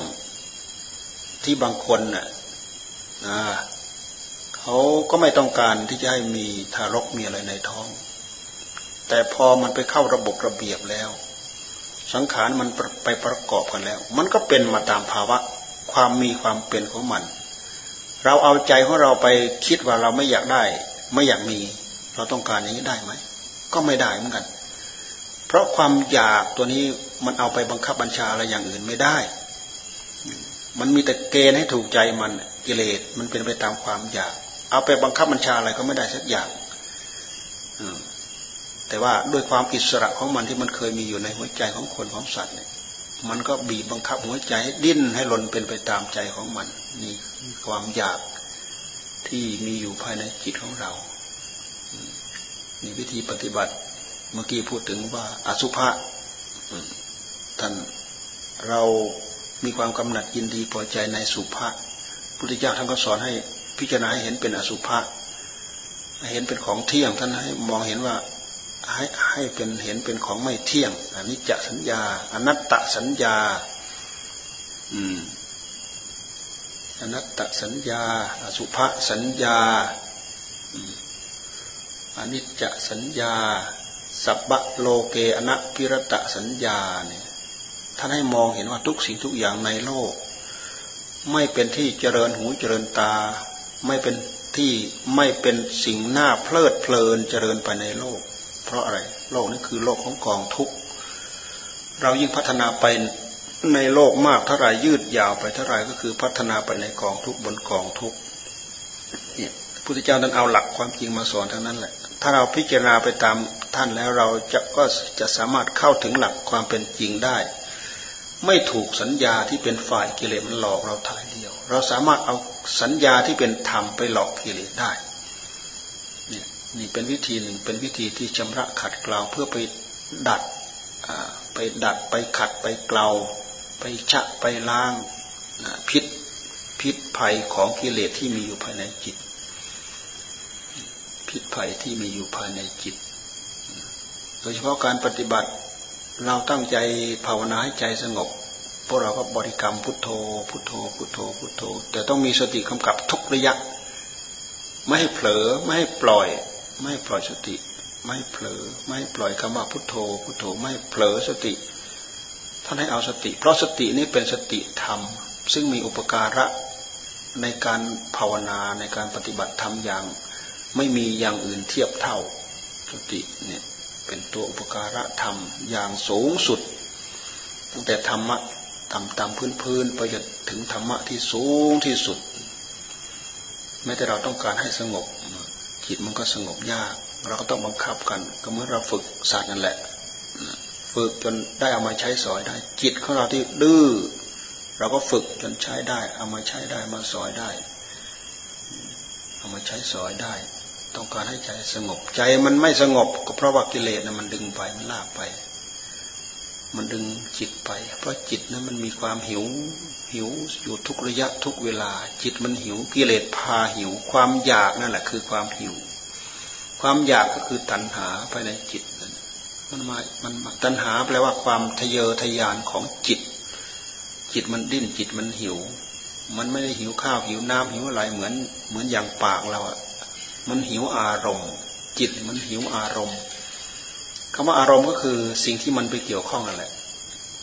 ที่บางคนน่ะเขาก็ไม่ต้องการที่จะให้มีทารกมีอะไรในท้อง แต่พอมันไปเข้าระบบระเบียบแล้ว สังขารมันไปประกอบกันแล้ว มันก็เป็นมาตามภาวะ ความมีความเป็นของมัน เราเอาใจของเราไปคิดว่าเราไม่อยากได้ ไม่อยากมี เราต้องการอย่างนี้ได้ไหมก็ไม่ได้เหมือนกัน เพราะความอยากตัวนี้มันเอาไปบังคับบัญชาอะไรอย่างอื่นไม่ได้ มันมีแต่เกณฑ์ให้ถูกใจมันกิเลสมันเป็นไปตามความอยาก เอาไปบังคับบัญชาอะไรก็ไม่ได้สักอย่าง แต่ว่าด้วยความอิสระของมันที่มันเคยมีอยู่ในหัวใจของคนของสัตว์เนี่ย มันก็บีบบังคับหัวใจให้ดิ้นให้หล่นเป็นไปตามใจของมัน นี่ความอยากที่มีอยู่ภายในจิตของเรานี่วิธีปฏิบัติ เมื่อกี้พูดถึงว่าอสุภะท่านเรามีความกำหนัดยินดีพอใจในสุภะพุทธเจ้าท่านก็สอนให้พิจารณาให้เห็นเป็นอสุภะเห็นเป็นของเที่ยงท่านให้มองเห็นว่า ให้ให้เป็นเห็นเป็นของไม่เที่ยงอนิจจสัญญาอนัตตสัญญาอืมอนัตตสัญญา อสุภสัญญาอนิจจสัญญา สัพพะโลเกอนัพิรตะสัญญาเนี่ยท่านให้มองเห็นว่าทุกสิ่งทุกอย่างในโลก ไม่เป็นที่เจริญหูเจริญตา ไม่เป็นที่ไม่เป็นสิ่งน่าเพลิดเพลินเจริญไปในโลก เพราะอะไร โลกนี้คือโลกของกองทุกข์เรายิ่งพัฒนาไปในโลกมากเท่าไรยืดยาวไปเท่าไรก็คือพัฒนาไปในกองทุกบนกองทุกเนี่ยพุทธเจ้าท่านเอาหลักความจริงมาสอนทั้งนั้นแหละ ถ้าเราพิจารณาไปตามท่านแล้วเราจะก็จะสามารถเข้าถึงหลักความเป็นจริงได้ ไม่ถูกสัญญาที่เป็นฝ่ายกิเลสมันหลอกเราทายเดียว เราสามารถเอาสัญญาที่เป็นธรรมไปหลอกกิเลสได้ นี่เป็นวิธีหนึ่งเป็นวิธีที่ชำระขัดเกลาเพื่อไปดัดไปดัดไปขัดไปเกลาไปชะไปล้างพิษพิษภัยของกิเลสที่มีอยู่ภายในจิต พิษภัยที่มีอยู่ภายในจิต โดยเฉพาะการปฏิบัติเราตั้งใจภาวนาให้ใจสงบพวกเราก็บริกรรมพุทโธ พุทโธ พุทโธ พุทโธ แต่ต้องมีสติกำกับทุกระยะ ไม่ให้เผลอไม่ให้ปล่อย ไม่ปล่อยสติ ไม่เผลอ ไม่ปล่อยคำว่าพุทโธ พุทโธไม่เผลอสติท่านให้เอาสติ เพราะสตินี้เป็นสติธรรม ซึ่งมีอุปการะในการภาวนาในการปฏิบัติธรรมอย่าง ไม่มีอย่างอื่นเทียบเท่า สติเนี่ยเป็นตัวอุปการะธรรมอย่างสูงสุด ตั้งแต่ธรรมะต่ำต่ำพื้นพื้นไปจนถึงธรรมะที่สูงที่สุดแม้แต่เราต้องการให้สงบ จิตมันก็สงบยาก เราก็ต้องบังคับกัน ก็เมื่อเราฝึกศาสตร์นั่นแหละฝึกจนได้เอามาใช้สอยได้ จิตของเราที่ดื้อเราก็ฝึกจนใช้ได้ เอามาใช้ได้มาสอยได้ เอามาใช้สอยได้ ต้องการให้ใจสงบใจมันไม่สงบก็เพราะว่ากิเลสนะมันดึงไปมันลากไป มันดึงจิตไป เพราะจิตนั้นมันมีความหิว หิวอยู่ทุกระยะทุกเวลา จิตมันหิวกิเลสพาหิว ความอยากนั่นแหละคือความหิว ความอยากก็คือตัณหาภายในจิตมันมามันตัณหาแปลว่าความทะเยอทะยานของจิต จิตมันดิ้นจิตมันหิว มันไม่ได้หิวข้าวหิวน้ำหิวอะไรเหมือนเหมือนอย่างปากเราอะมันหิวอารมณ์ จิตมันหิวอารมณ์ คำว่าอารมณ์ก็คือสิ่งที่มันไปเกี่ยวข้องนั่นแหละ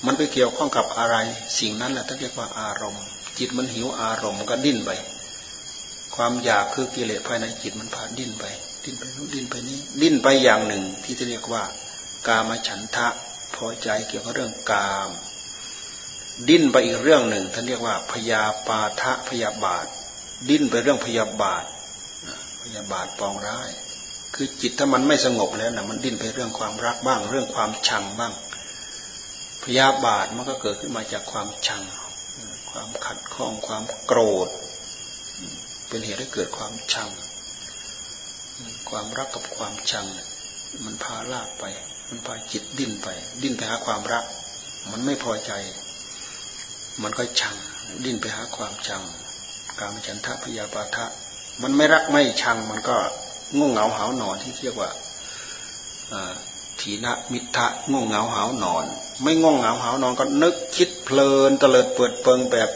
มันไปเกี่ยวข้องกับอะไร สิ่งนั้นแหละท่านเรียกว่าอารมณ์ จิตมันหิวอารมณ์ก็ดิ้นไป ความอยากคือกิเลสภายในจิตมันพาดิ้นไป ดิ้นไปนู้นดิ้นไปนี้ ดิ้นไปอย่างหนึ่งที่จะเรียกว่า กามฉันทะพอใจเกี่ยวกับเรื่องกาม ดิ้นไปอีกเรื่องหนึ่งท่านเรียกว่า พยาปาทะพยาบาท ดิ้นไปเรื่องพยาบาทพยาบาทปองร้าย คือจิตถ้ามันไม่สงบแล้วนะมันดิ้นไปเรื่องความรักบ้าง เรื่องความชังบ้าง พยาบาทมันก็เกิดขึ้นมาจากความชัง ความขัดข้องความโกรธ เป็นเหตุให้เกิดความชัง ความรักกับความชัง มันพาลากไป มันพาจิตดิ้นไป ดิ้นไปหาความรัก มันไม่พอใจ มันก็ชัง ดิ้นไปหาความชัง การมฉันทะพยาบาทะมันไม่รักไม่ชังมันก็ ง่วงเหงาหานอนที่เรียกว่าถีนะมิทะง่วงเหงาหานอน ไม่ง่วงเหงาหานอนก็นึกคิดเพลินเตลิดเปิดเปิงแบบ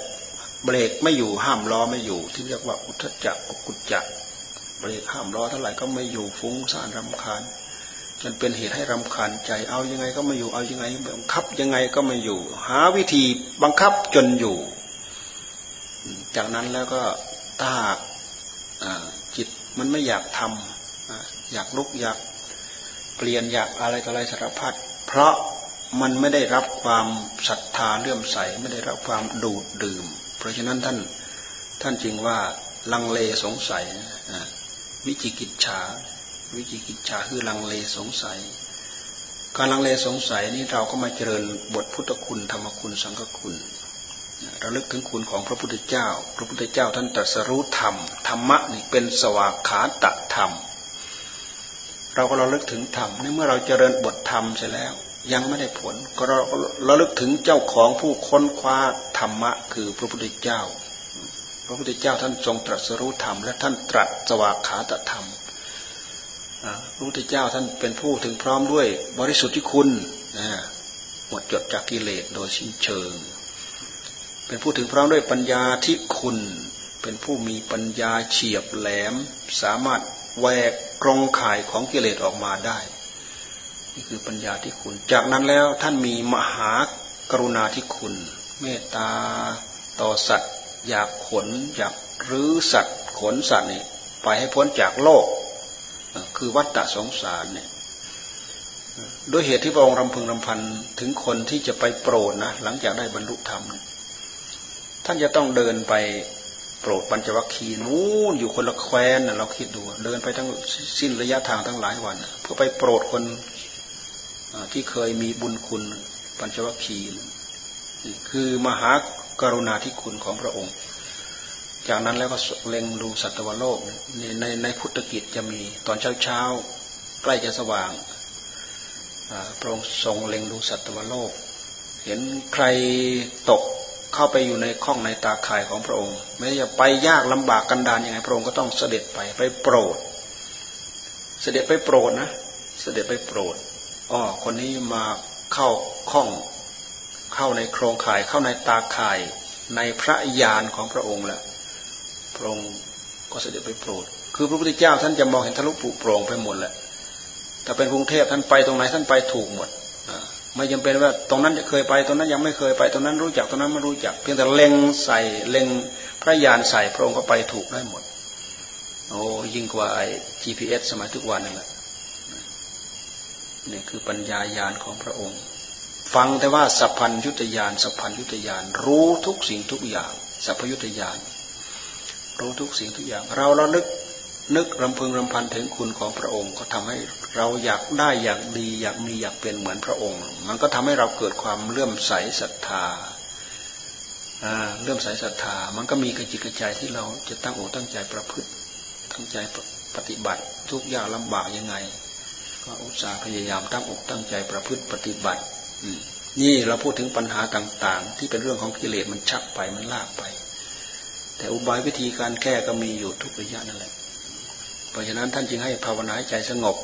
เบรกไม่อยู่ห้ามล้อไม่อยู่ ที่เรียกว่าอุทจักกุจจักเบรกห้ามล้อเท่าไหร่ก็ไม่อยู่ฟุ้งซ่านรำคาญจนเป็นเหตุให้รำคาญใจเอายังไงก็ไม่อยู่เอายังไงบังคับยังไงก็ไม่อยู่ หาวิธีบังคับจนอยู่ จากนั้นแล้วก็ตา มันไม่อยากทำอยากลุกอยากเปลี่ยนอยากอะไรต่ออะไรสารพัดเพราะมันไม่ได้รับความศรัทธาเลื่อมใสไม่ได้รับความดูดดื่ม เพราะฉะนั้นท่านท่านจึงว่าลังเลสงสัยวิจิกิจฉาวิจิกิจฉาคือลังเลสงสัย การลังเลสงสัยนี้เราก็มาเจริญบทพุทธคุณธรรมคุณสังฆคุณ ระลึกถึงคุณของพระพุทธเจ้า พระพุทธเจ้าท่านตรัสรู้ธรรม ธรรมะนี่เป็นสวากขาตะธรรม เราก็ระลึกถึงธรรมในเมื่อเราเจริญบทธรรมเสร็จแล้ว ยังไม่ได้ผล ก็เราระลึกถึงเจ้าของผู้ค้นคว้าธรรมะ คือพระพุทธเจ้า พระพุทธเจ้าท่านทรงตรัสรู้ธรรม และท่านตรัสสวากขาตธรรมพระพุทธเจ้าท่านเป็นผู้ถึงพร้อมด้วยบริสุทธิคุณหมดจดจากกิเลสโดยสิ้นเชิง เป็นผู้ถึงพร้อมด้วยปัญญาที่คุณ เป็นผู้มีปัญญาเฉียบแหลม สามารถแวกกรงข่ายของกิเลสออกมาได้นี่คือปัญญาที่คุณ จากนั้นแล้วท่านมีมหากรุณาที่คุณ เมตตาต่อสัตว์ อยากขนอยากรื้อสัตว์ขนสัตว์นี่ไปให้พ้นจากโลก คือวัฏฏะสงสารเนี่ยด้วยเหตุที่พระองค์รำพึงรำพันถึงคนที่จะไปโปรดนะหลังจากได้บรรลุธรรม ท่านจะต้องเดินไปโปรดปัญจวัคคีย์นู้นอยู่คนละแคว้นเราคิดดูเดินไปทั้งสิ้นระยะทางทั้งหลายวันเพื่อไปโปรดคนที่เคยมีบุญคุณปัญจวัคคีย์คือมหากรุณาธิคุณของพระองค์ จากนั้นแล้วก็เล็งดูสัตวโลกในในในพุทธกิจจะมีตอนเช้าเช้าใกล้จะสว่างพระองค์ทรงเล็งดูสัตวโลก เห็นใครตก เข้าไปอยู่ในข้องในตาข่ายของพระองค์ไม่จะไปยากลำบากกันดานยังไงพระองค์ก็ต้องเสด็จไปไปโปรด เสด็จไปโปรดนะ เสด็จไปโปรดอ๋อคนนี้มาเข้าข้อง เข้าในโครงข่ายเข้าในตาข่ายในพระญาณของพระองค์แล้วพระองค์ก็เสด็จไปโปรด คือพระพุทธเจ้าท่านจะมองเห็นทะลุปุโปร่งไปหมดแหละถ้าเป็นกรุงเทพท่านไปตรงไหนท่านไปถูกหมด ไม่จำเป็นว่าตรงนั้นเคยไปตรงนั้นยังไม่เคยไปตรงนั้นรู้จักตรงนั้นไม่รู้จัก เพียงแต่เล็งใส่เล็งพระยานใส่พระองค์ก็ไปถูกได้หมด โอ้ยิ่งกว่าไอ้ GPS สมัยทุกวันนั่นแหละนี่คือปัญญายาณของพระองค์ ฟังแต่ว่าสัพพัญยุตยานสัพพัญยุตยานรู้ทุกสิ่งทุกอย่าง สัพพยุตยานรู้ทุกสิ่งทุกอย่าง เราระลึก นึกรำพึงรำพันถึงคุณของพระองค์ ก็ทำให้เราอยากได้อยากดีอยากมีอยากเป็นเหมือนพระองค์ มันก็ทำให้เราเกิดความเลื่อมใสศรัทธาเลื่อมใสศรัทธา มันก็มีกระจิตกระใจที่เราจะตั้งอกตั้งใจประพฤติตั้งใจปฏิบัติ ทุกอย่างลำบากยังไง ก็อุตส่าห์พยายามตั้งอกตั้งใจประพฤติปฏิบัตินี่เราพูดถึงปัญหาต่าง ๆ ที่เป็นเรื่องของกิเลสมันชักไปมันลากไป แต่อุบายวิธีการแก้ก็มีอยู่ทุกระยะนั่นแหละ เพราะฉะนั้นท่านจึงให้ภาวนาใจสงบ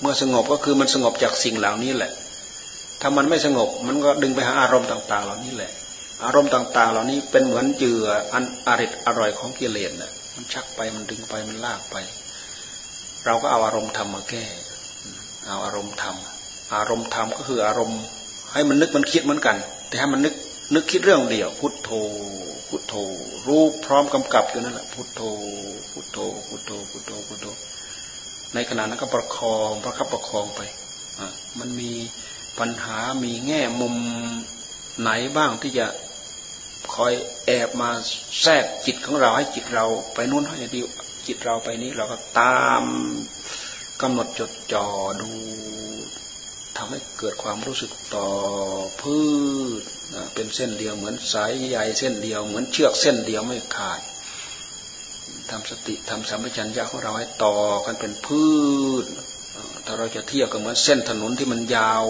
เมื่อสงบก็คือมันสงบจากสิ่งเหล่านี้แหละ ถ้ามันไม่สงบมันก็ดึงไปหาอารมณ์ต่าง ๆ เหล่านี้แหละ อารมณ์ต่าง ๆ เหล่านี้เป็นเหมือนเจืออันอริดอร่อยของกิเลสน่ะมันชักไปมันดึงไปมันลากไป เราก็เอาอารมณ์ธรรมมาแก้ เอาอารมณ์ธรรม อารมณ์ธรรมก็คืออารมณ์ ให้มันนึกมันคิดเหมือนกัน แต่ให้มันนึก นึกคิดเรื่องเดียว พุทโธ พุทโธ รู้พร้อมกำกับอยู่นั่นแหละพุทโธ พุทโธ พุทโธ พุทโธ พุทโธ ในขณะนั้นก็ประคองประคับประคองไปมันมีปัญหามีแง่มุมไหนบ้างที่จะคอยแอบมาแทรกจิตของเราให้จิตเราไปนู้นให้ดีจิตเราไปนี้เราก็ตามกำหนดจดจ่อดู ทำให้เกิดความรู้สึกต่อพืชเป็นเส้นเดียวเหมือนสายใยเส้นเดียว เหมือนเชือกเส้นเดียวไม่ขาดทำสติทำสัมปชัญญะของเราให้ต่อกันเป็นพืชถ้าเราจะเทียบกับเหมือนเส้นถนนที่มันยาว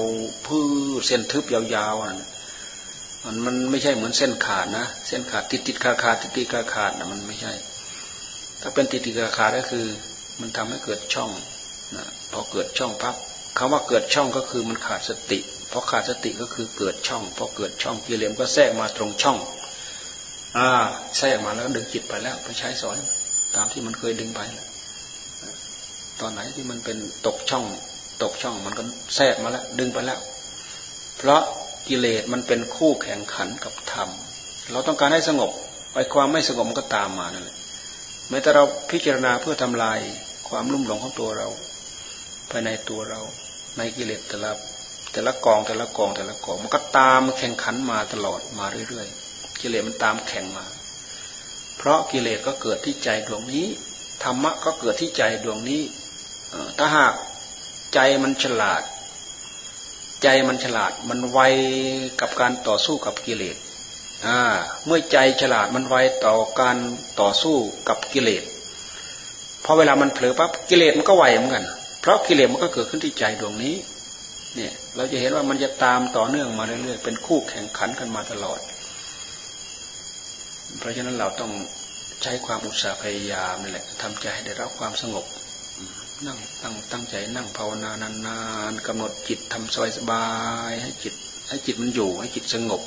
พืชเส้นทึบยาวๆมันมันไม่ใช่เหมือนเส้นขาดนะ เส้นขาดติดติดขาดขาดติดติดขาดขาดนะมันไม่ใช่ ถ้าเป็นติดติดขาดขาดก็คือ มันทำให้เกิดช่องนะพอเกิดช่องพับ คำว่าเกิดช่องก็คือมันขาดสติ เพอขาดสติก็คือเกิดช่องพอเกิดช่องกิเลสก็แทรกมาตรงช่อง อ่า แทรกมาแล้วดึงจิตไปแล้ว ไปใช้สอนตามที่มันเคยดึงไปตอนไหนที่มันเป็นตกช่อง ตกช่องมันก็แทรกมาแล้ว ดึงไปแล้ว เพราะกิเลสมันเป็นคู่แข่งขันกับธรรม เราต้องการให้สงบไอ้ความไม่สงบมันก็ตามมานั่นแหละแม้แต่เราพิจารณาเพื่อทำลายความลุ่มหลงของตัวเรา ภายในตัวเรา ในกิเลสแต่ละแต่ละกองแต่ละกองแต่ละกอง มันก็ตามแข่งขันมาตลอดมาเรื่อยๆกิเลสมันตามแข่งมา เพราะกิเลสก็เกิดที่ใจดวงนี้ธรรมะก็เกิดที่ใจดวงนี้ถ้าหากใจมันฉลาด ใจมันฉลาด มันไวกับการต่อสู้กับกิเลสเมื่อใจฉลาดมันไวต่อการต่อสู้กับกิเลสพอเวลามันเผลอปั๊บกิเลสมันก็ไวเหมือนกัน เพราะกิเลสมันก็เกิดขึ้นที่ใจดวงนี้ เนี่ย เราจะเห็นว่ามันจะตามต่อเนื่องมาเรื่อยๆ เป็นคู่แข่งขันกันมาตลอด เพราะฉะนั้นเราต้องใช้ความอุตสาห์พยายามนี่แหละทำใจให้ได้รับความสงบ นั่งตั้งตั้งใจนั่งภาวนานานๆกำหนดจิตทำสบายสบายให้จิต ให้จิตมันอยู่ ให้จิตสงบ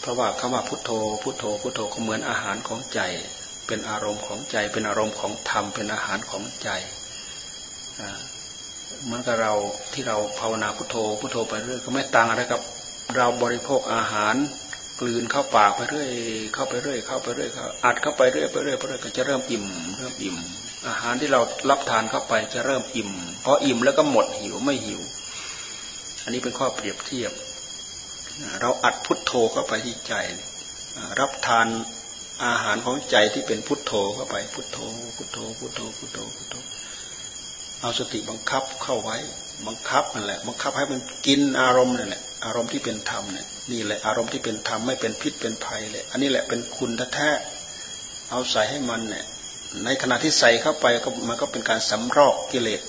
เพราะว่าคำว่าพุทโธ พุทโธ พุทโธก็เหมือนอาหารของใจ เป็นอารมณ์ของใจ เป็นอารมณ์ของธรรม เป็นอาหารของใจ เหมือนกับเราที่เราภาวนาพุทโธพุทโธไปเรื่อยก็ไม่ต่างอะไรกับเราบริโภคอาหารกลืนเข้าปากไปเรื่อยเข้าไปเรื่อยเข้าไปเรื่อยอัดเข้าไปเรื่อยไปเรื่อยไปเรื่อยก็จะเริ่มอิ่มเริ่มอิ่ม อาหารที่เรารับทานเข้าไปจะเริ่มอิ่มพออิ่มแล้วก็หมดหิวไม่หิว อันนี้เป็นข้อเปรียบเทียบ เราอัดพุทโธเข้าไปที่ใจ รับทานอาหารของใจที่เป็นพุทโธเข้าไปพุทโธพุทโธพุทโธพุทโธพุทโธ เอาสติบังคับเข้าไว้ บังคับนั่นแหละ บังคับให้มันกินอารมณ์นั่นแหละ อารมณ์ที่เป็นธรรมเนี่ยนี่แหละอารมณ์ที่เป็นธรรมไม่เป็นพิษเป็นภัยเลย อันนี้แหละเป็นคุณแท้ๆเอาใส่ให้มันเนี่ย ในขณะที่ใส่เข้าไปก็มันก็เป็นการสำรอกกิเลส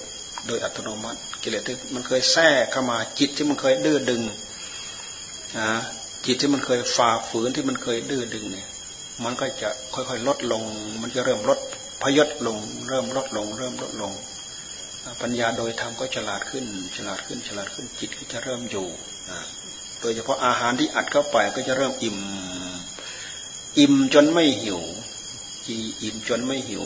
โดยอัตโนมัติ กิเลสที่มันเคยแทรกเข้ามาจิตที่มันเคยดื้อดึงนะจิตที่มันเคยฝ่าฝืนที่มันเคยดื้อดึงเนี่ย มันก็จะค่อยๆลดลง มันจะเริ่มลดพยศลง เริ่มลดลง เริ่มลดลง ปัญญาโดยธรรมก็ฉลาดขึ้น ฉลาดขึ้น ฉลาดขึ้นจิตก็จะเริ่มอยู่โดยเฉพาะอาหารที่อัดเข้าไปก็จะเริ่มอิ่ม อิ่มจนไม่หิวอิ่มจนไม่หิว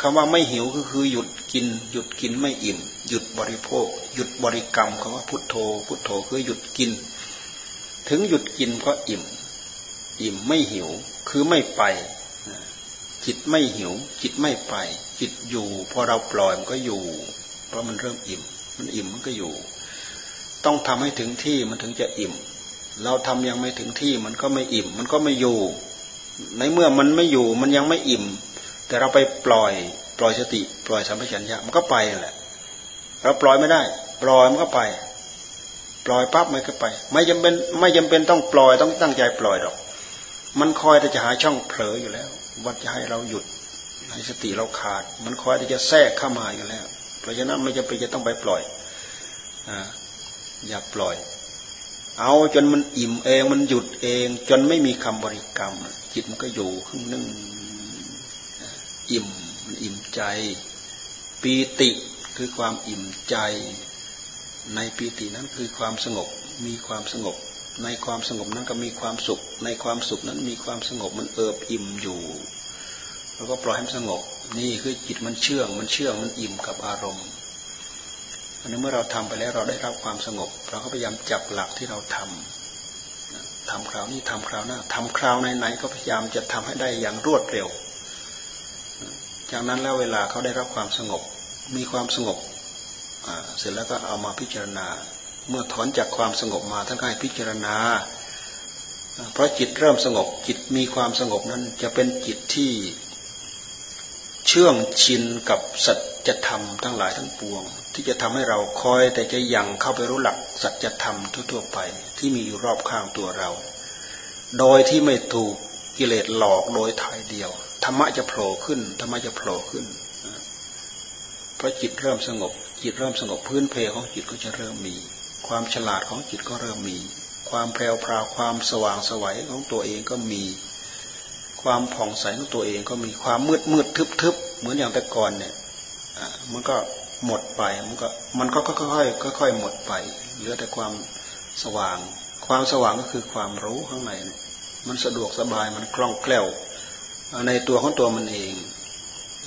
คำว่าไม่หิวก็คือหยุดกิน หยุดกินไม่อิ่ม หยุดบริโภค หยุดบริกรรมคำว่าพุทโธ พุทโธคือหยุดกิน ถึงหยุดกินก็อิ่ม อิ่มไม่หิว คือไม่ไปจิตไม่หิว จิตไม่ไป จิตอยู่พอเราปล่อยมันก็อยู่ เพราะมันเริ่มอิ่ม มันอิ่มมันก็อยู่ ต้องทำให้ถึงที่มันถึงจะอิ่ม เราทำยังไม่ถึงที่มันก็ไม่อิ่ม มันก็ไม่อยู่ ในเมื่อมันไม่อยู่มันยังไม่อิ่ม แต่เราไปปล่อย ปล่อยสติ ปล่อยสัมปชัญญะมันก็ไปแหละเราปล่อยไม่ได้ ปล่อยมันก็ไป ปล่อยปั๊บมันก็ไป ไม่จำเป็นไม่จำเป็นต้องปล่อยต้องตั้งใจปล่อยหรอก มันคอยจะหาช่องเผลออยู่แล้ววัดจะให้เราหยุดให้สติเราขาด มันคอยที่จะแทรกเข้ามาอยู่แล้ว ราะฉะนั้นไม่จำเป็นจะต้องไปปล่อยออย่าปล่อย เอาจนมันอิ่มเองมันหยุดเอง จนไม่มีคำบริกรรม จิตมันก็อยู่ขึ้นนึ่งอิ่มมันอิ่มใจปีติคือความอิ่มใจ ในปีตินั้นคือความสงบมีความสงบ ในความสงบนั้นก็มีความสุข ในความสุขนั้นมีความสงบมันเอิบอิ่มอยู่ แล้วก็ปล่อยให้มันสงบ นี่คือจิตมันเชื่อง มันเชื่อง มันอิ่มกับอารมณ์อันนี้เมื่อเราทำไปแล้วเราได้รับความสงบ เราก็พยายามจับหลักที่เราทำทำคราวนี้ทำคราวหน้าทำคราวไหนๆก็พยายามจะทำให้ได้อย่างรวดเร็ว จากนั้นแล้วเวลาเขาได้รับความสงบ มีความสงบเสร็จแล้วก็เอามาพิจารณา เมื่อถอนจากความสงบมาท่านก็ให้พิจารณา เพราะจิตเริ่มสงบ จิตมีความสงบนั้นจะเป็นจิตที่ เชื่องชินกับสัจธรรมทั้งหลายทั้งปวง ที่จะทำให้เราคอยแต่จะยังเข้าไปรู้หลักสัจธรรมทั่วๆไป ที่มีอยู่รอบข้างตัวเรา โดยที่ไม่ถูกกิเลสหลอกโดยทายเดียวธรรมะจะโผล่ขึ้นธรรมะจะโผล่ขึ้นเพราะจิตเริ่มสงบ จิตเริ่มสงบพื้นเพของจิตก็จะเริ่มมี ความฉลาดของจิตก็เริ่มมี ความแพรวพราวความสว่างสวัยของตัวเองก็มี ความผ่องใสของตัวเองก็มีความมืดมืดทึบทึบ เหมือนอย่างแต่ก่อนเนี่ยมันก็หมดไป มันก็มันก็ค่อยๆค่อยๆหมดไป เหลือแต่ความสว่าง ความสว่างก็คือความรู้ข้างในเนี่ยมันสะดวกสบายมันคล่องแคล่ว ในตัวของตัวมันเอง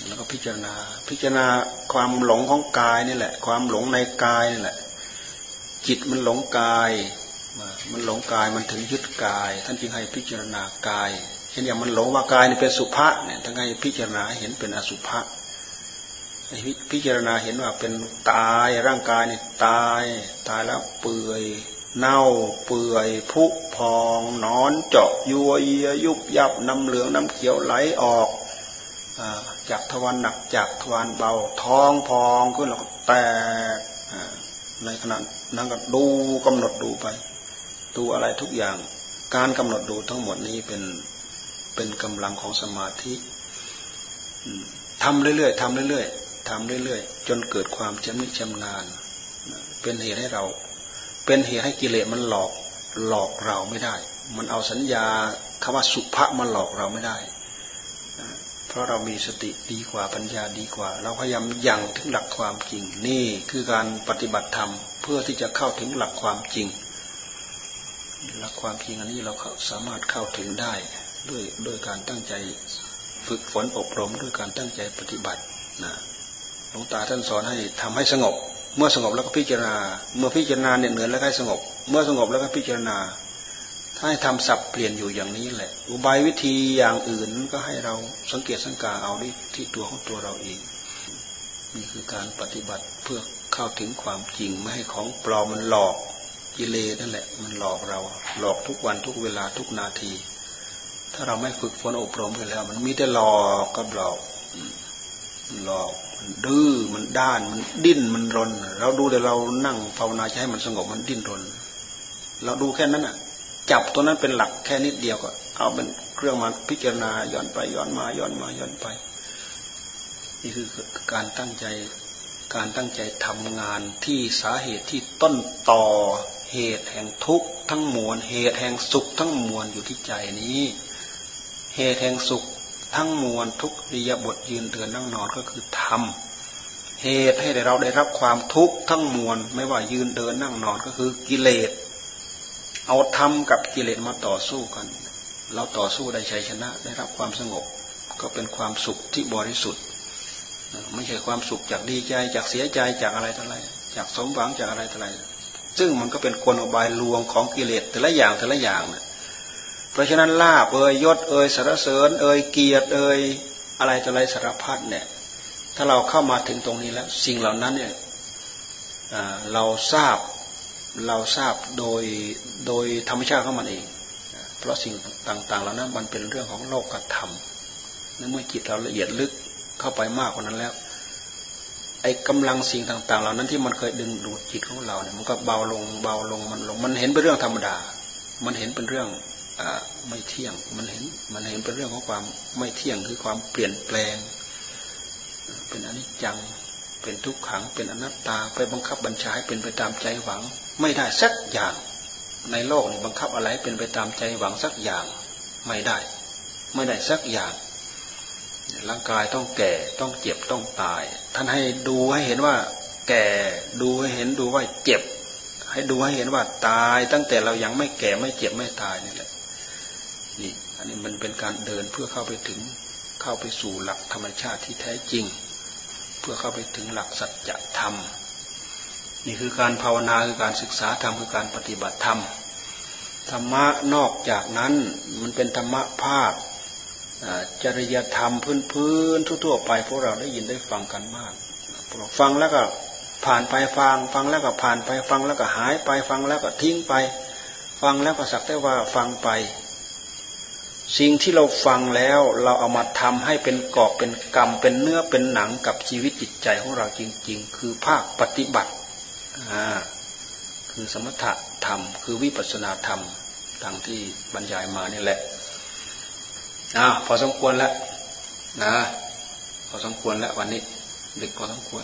แล้วก็พิจารณา พิจารณาความหลงของกายนี่แหละ ความหลงในกายนี่แหละ จิตมันหลงกาย มันหลงกายมันถึงยึดกาย ท่านจึงให้พิจารณากาย เช่นอย่างมันหลงว่ากายนี่เป็นสุภะเนี่ยท่านให้พิจารณาเห็นเป็นอสุภะพิจารณาเห็นว่าเป็นตายร่างกายนี่ตาย ตายแล้วเปื่อยเน่าเปื่อยพุพองนอนเจาะยัวเยียยุบยับน้ำเหลืองน้ำเขียวไหลออกจากทวารหนักจากทวารเบาท้องพองขึ้นแล้วก็แตกในขณะนั้นก็ดูกำหนดดูไป ดูอะไรทุกอย่าง การกำหนดดูทั้งหมดนี้เป็น เป็นกำลังของสมาธิทำเรื่อยๆทำเรื่อยๆทำเรื่อยๆ จนเกิดความชำนิชำนาญเป็นเหตุให้เรา เป็นเหตุให้กิเลสมันหลอกหลอกเราไม่ได้ มันเอาสัญญาคำว่าสุภะมาหลอกเราไม่ได้ เพราะเรามีสติดีกว่าปัญญาดีกว่า เราพยายามยังถึงหลักความจริง นี่คือการปฏิบัติธรรมเพื่อที่จะเข้าถึงหลักความจริงหลักความจริงอันนี้เราสามารถเข้าถึงได้ ด้วยด้วยการตั้งใจฝึกฝนอบรมด้วยการตั้งใจปฏิบัตินะหลวงตาท่านสอนให้ทำให้สงบ เมื่อสงบแล้วก็พิจารณา เมื่อพิจารณาเนี่ยเหนือแล้วให้สงบ เมื่อสงบแล้วก็พิจารณา ถ้าให้ทำสับเปลี่ยนอยู่อย่างนี้แหละ อุบายวิธีอย่างอื่นก็ให้เราสังเกตสังกาเอาที่ที่ตัวของตัวเราเองนี่คือการปฏิบัติเพื่อเข้าถึงความจริงไม่ให้ของปลอมมันหลอกกิเลสนั่นแหละ มันหลอกเรา หลอกทุกวันทุกเวลาทุกนาที ถ้าเราไม่ฝึกฝนอบรมกันแล้ว มันมีแต่หลอกกับหลอกหลอกมันดื้อมันด้านมันดิ้นมันรน เราดูแต่เรานั่งภาวนาจะให้มันสงบมันดิ้นรน เราดูแค่นั้นอะ จับตัวนั้นเป็นหลักแค่นิดเดียวก็เอาเป็นเครื่องมาพิจารณาย้อนไปย้อนมาย้อนมาย้อนไป นี่คือการตั้งใจการตั้งใจทำงานที่สาเหตุที่ต้นต่อเหตุแห่งทุกข์ทั้งมวลเหตุแห่งสุขทั้งมวลอยู่ที่ใจนี้ เหตุแห่งสุขทั้งมวลทุกริยบทยืนเดินนั่งนอนก็คือธรรมเหตุให้เราได้รับความทุกข์ทั้งมวลไม่ว่ายืนเดินนั่งนอนก็คือกิเลส เอาธรรมกับกิเลสมาต่อสู้กัน เราต่อสู้ได้ชัยชนะได้รับความสงบ ก็เป็นความสุขที่บริสุทธิ์ ไม่ใช่ความสุขจากดีใจจากเสียใจจากอะไรต่ออะไรจากสมหวังจากอะไรต่ออะไรซึ่งมันก็เป็นกลอบายลวงของกิเลสแต่ละอย่างแต่ละอย่างเนะ เพราะฉะนั้นลาบเอ่ยยศเอ่ยสารเสริญเอ่ยเกียรติเอ่ยอะไรต่ออะไรสารพัดเนี่ยถ้าเราเข้ามาถึงตรงนี้แล้ว สิ่งเหล่านั้นเนี่ยเราทราบเราทราบโดยโดยธรรมชาติของมันเอง เพราะสิ่งต่างๆเหล่านั้นมันเป็นเรื่องของโลกธรรมเมื่อจิตเราละเอียดลึกเข้าไปมากกว่านั้นแล้วไอ้กำลังสิ่งต่าง ๆ เหล่านั้นที่มันเคยดึงดูดจิตของเราเนี่ยมันก็เบาลงเบาลงมันลง มันเห็นเป็นเรื่องธรรมดา มันเห็นเป็นเรื่อง ไม่เที่ยง มันเห็น มันเห็นเป็นเรื่องของความไม่เที่ยงคือความเปลี่ยนแปลง เป็นอนิจจัง เป็นทุกขัง เป็นอนัตตา ไปบังคับบัญชาให้เป็นไปตามใจหวัง ไม่ได้สักอย่าง ในโลกนี้บังคับอะไรเป็นไปตามใจหวังสักอย่าง ไม่ได้ ไม่ได้สักอย่างร่างกายต้องแก่ต้องเจ็บต้องตาย ท่านให้ดูให้เห็นว่า แก่ดูให้เห็นดูว่าเจ็บ ให้ดูให้เห็นว่าตาย ตั้งแต่เรายังไม่แก่ไม่เจ็บไม่ตายนี่แหละ นี่ อันนี้มันเป็นการเดินเพื่อเข้าไปถึงเข้าไปสู่หลักธรรมชาติที่แท้จริง เพื่อเข้าไปถึงหลักสัจธรรม นี่คือการภาวนาคือการศึกษาธรรมคือการปฏิบัติธรรมธรรมะนอกจากนั้นมันเป็นธรรมะภาคจริยธรรมพื้นๆทั่วๆไปพวกเราได้ยินได้ฟังกันมากฟังแล้วก็ผ่านไปฟัง ฟังแล้วก็ผ่านไปฟังแล้วก็หายไปฟังแล้วก็ทิ้งไป ฟังแล้วก็สักแต่ว่าฟังไป สิ่งที่เราฟังแล้วเราเอามาทำให้เป็นกอบเป็นกรรม เป็นเนื้อเป็นหนังกับชีวิตจิตใจของเราจริง ๆ คือภาคปฏิบัติอ่าคือสมถะธรรม คือวิปัสสนาธรรมดังที่บรรยายมานี่แหละอ่าพอสมควรแล้วนะพอสมควรแล้ววันนี้ดึกพอสมควร